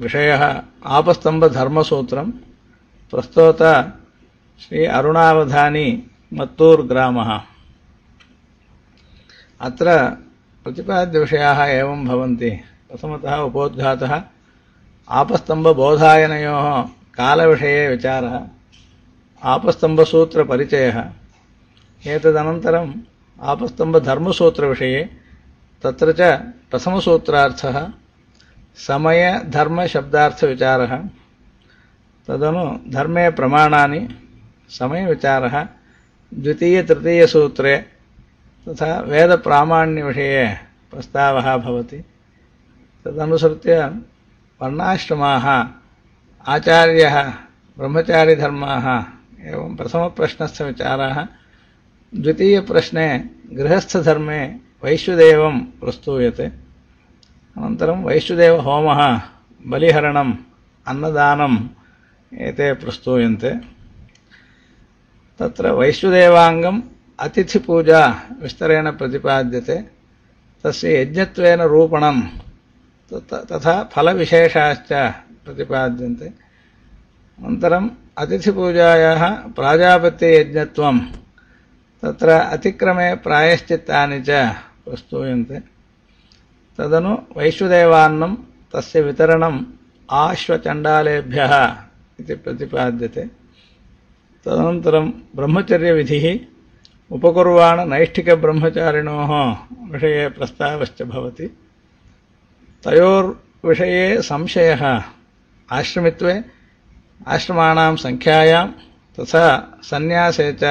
विषयः आपस्तम्भधर्मसूत्रं प्रस्तोता श्री अरुणावधानी मत्तूर् ग्रामः। अत्र प्रतिपाद्यविषयाः एवं भवन्ति। प्रथमतः उपोद्घातः आपस्तम्भबोधायनयोः कालविषये विचारः। आपस्तम्भसूत्रपरिचयः एतदनन्तरम् आपस्तम्भधर्मसूत्रविषये तत्र च प्रथमसूत्रार्थः समयधर्मशब्दार्थविचारः तदनु धर्मे प्रमाणानि समयविचारः द्वितीयतृतीयसूत्रे तथा वेदप्रामाण्यविषये प्रस्तावः भवति। तदनुसृत्य वर्णाश्रमाः, आचार्यः, ब्रह्मचारिधर्माः एवं प्रथमप्रश्नस्य विचाराः। द्वितीयप्रश्ने गृहस्थधर्मे वैश्वदेवं प्रस्तूयते। अनन्तरं वैश्वदेवहोमः बलिहरणम्, अन्नदानम् एते प्रस्तूयन्ते। तत्र वैश्वदेवाङ्गम् अतिथिपूजा विस्तरेण प्रतिपाद्यते। तस्य यज्ञत्वेन रूपणं तथा फलविशेषाश्च प्रतिपाद्यन्ते। अनन्तरम् अतिथिपूजायाः प्राजापत्ययज्ञत्वं तत्र अतिक्रमे प्रायश्चित्तानि च प्रस्तूयन्ते। तदनु वैश्वदेवान्नं तस्य वितरणम् आश्वचण्डालेभ्यः इति प्रतिपाद्यते तदनन्तरं ब्रह्मचर्यविधिः उपकुर्वाणनैष्ठिकब्रह्मचारिणोः विषये प्रस्तावश्च भवति तयोर्विषये संशयः आश्रमित्वे आश्रमाणां सङ्ख्यायां तथा सन्न्यासे च